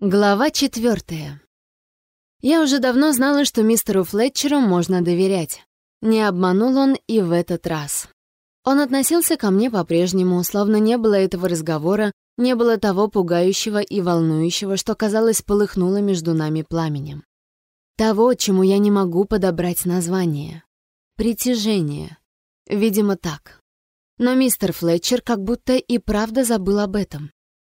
Глава четвертая. Я уже давно знала, что мистеру Флетчеру можно доверять. Не обманул он и в этот раз. Он относился ко мне по-прежнему, словно не было этого разговора, не было того пугающего и волнующего, что, казалось, полыхнуло между нами пламенем. Того, чему я не могу подобрать название. Притяжение. Видимо, так. Но мистер Флетчер как будто и правда забыл об этом.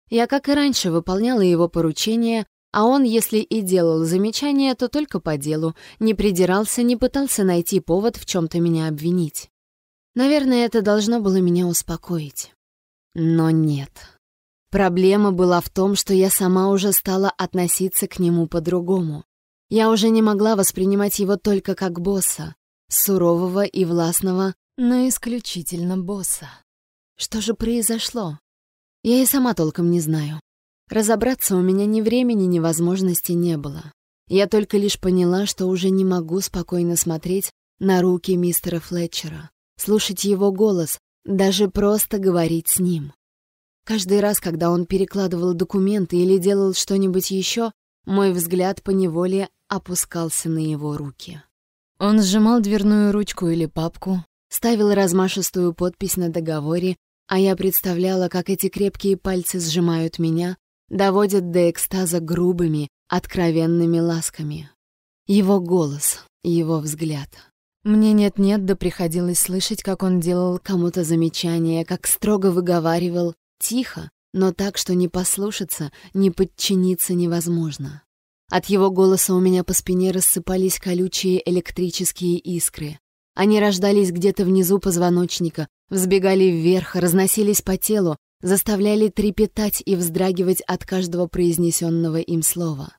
Я, как и раньше, выполняла его поручения, а он, если и делал замечания, то только по делу, не придирался, не пытался найти повод в чем-то меня обвинить. Наверное, это должно было меня успокоить. Но нет. Проблема была в том, что я сама уже стала относиться к нему по-другому. Я уже не могла воспринимать его только как босса, сурового и властного, но исключительно босса. Что же произошло? Я и сама толком не знаю. Разобраться у меня ни времени, ни возможности не было. Я только лишь поняла, что уже не могу спокойно смотреть на руки мистера Флетчера, слушать его голос, даже просто говорить с ним. Каждый раз, когда он перекладывал документы или делал что-нибудь еще, мой взгляд поневоле опускался на его руки. Он сжимал дверную ручку или папку, ставил размашистую подпись на договоре а я представляла, как эти крепкие пальцы сжимают меня, доводят до экстаза грубыми, откровенными ласками. Его голос, его взгляд. Мне нет-нет, да приходилось слышать, как он делал кому-то замечание, как строго выговаривал, тихо, но так, что не послушаться, не подчиниться невозможно. От его голоса у меня по спине рассыпались колючие электрические искры. Они рождались где-то внизу позвоночника, взбегали вверх, разносились по телу, заставляли трепетать и вздрагивать от каждого произнесенного им слова.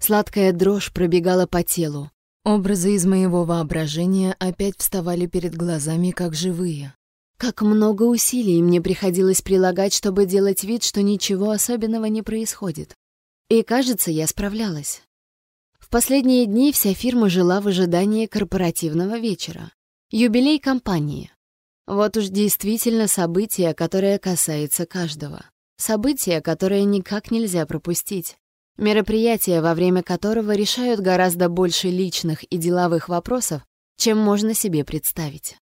Сладкая дрожь пробегала по телу. Образы из моего воображения опять вставали перед глазами, как живые. Как много усилий мне приходилось прилагать, чтобы делать вид, что ничего особенного не происходит. И, кажется, я справлялась. В последние дни вся фирма жила в ожидании корпоративного вечера. Юбилей компании. Вот уж действительно событие, которое касается каждого. Событие, которое никак нельзя пропустить. Мероприятие, во время которого решают гораздо больше личных и деловых вопросов, чем можно себе представить.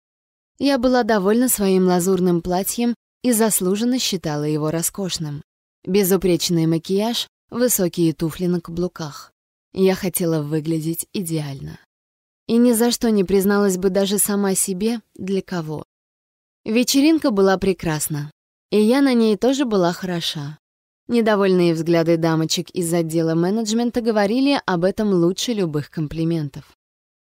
Я была довольна своим лазурным платьем и заслуженно считала его роскошным. Безупречный макияж, высокие туфли на каблуках. Я хотела выглядеть идеально и ни за что не призналась бы даже сама себе, для кого. Вечеринка была прекрасна, и я на ней тоже была хороша. Недовольные взгляды дамочек из отдела менеджмента говорили об этом лучше любых комплиментов.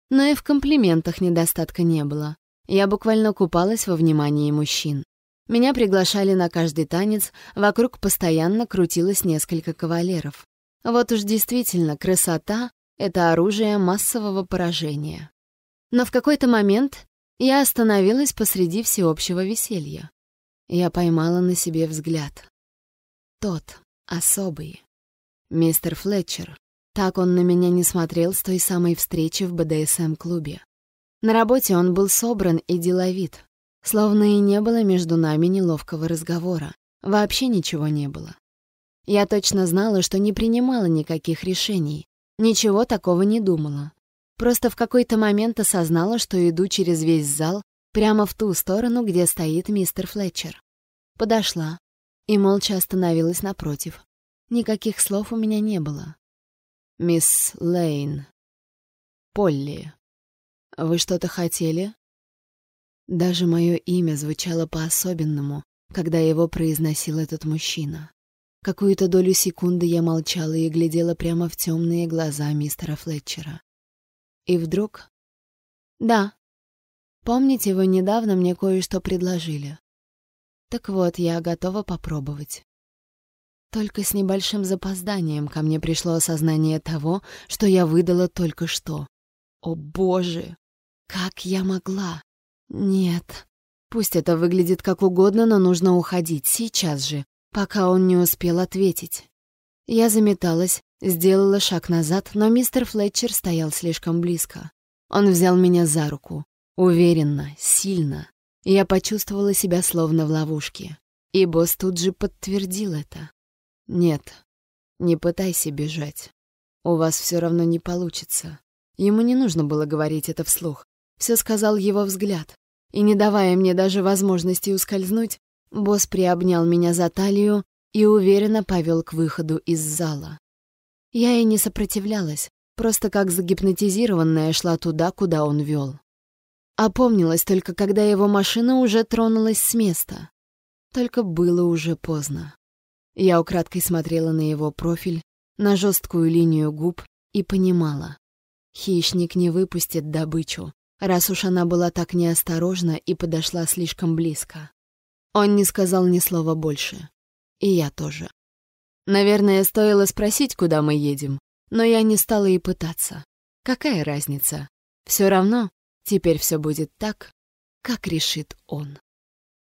Но и в комплиментах недостатка не было. Я буквально купалась во внимании мужчин. Меня приглашали на каждый танец, вокруг постоянно крутилось несколько кавалеров. Вот уж действительно красота это оружие массового поражения. Но в какой-то момент я остановилась посреди всеобщего веселья. Я поймала на себе взгляд. Тот, особый. Мистер Флетчер. Так он на меня не смотрел с той самой встречи в БДСМ-клубе. На работе он был собран и деловит, словно и не было между нами неловкого разговора. Вообще ничего не было. Я точно знала, что не принимала никаких решений, Ничего такого не думала. Просто в какой-то момент осознала, что иду через весь зал прямо в ту сторону, где стоит мистер Флетчер. Подошла и молча остановилась напротив. Никаких слов у меня не было. «Мисс Лейн. Полли. Вы что-то хотели?» Даже мое имя звучало по-особенному, когда его произносил этот мужчина. Какую-то долю секунды я молчала и глядела прямо в темные глаза мистера Флетчера. И вдруг... Да. Помните, вы недавно мне кое-что предложили? Так вот, я готова попробовать. Только с небольшим запозданием ко мне пришло осознание того, что я выдала только что. О боже! Как я могла? Нет. Пусть это выглядит как угодно, но нужно уходить сейчас же, пока он не успел ответить. Я заметалась, сделала шаг назад, но мистер Флетчер стоял слишком близко. Он взял меня за руку, уверенно, сильно. Я почувствовала себя словно в ловушке. И босс тут же подтвердил это. Нет, Не пытайся бежать. У вас все равно не получится. Ему не нужно было говорить это вслух. Все сказал его взгляд. И не давая мне даже возможности ускользнуть, босс приобнял меня за талию и уверенно повел к выходу из зала. Я и не сопротивлялась, просто как загипнотизированная шла туда, куда он вел. Опомнилась только, когда его машина уже тронулась с места. Только было уже поздно. Я украдкой смотрела на его профиль, на жесткую линию губ и понимала. Хищник не выпустит добычу, раз уж она была так неосторожна и подошла слишком близко. Он не сказал ни слова больше. И я тоже. Наверное, стоило спросить, куда мы едем, но я не стала и пытаться. Какая разница? Все равно теперь все будет так, как решит он.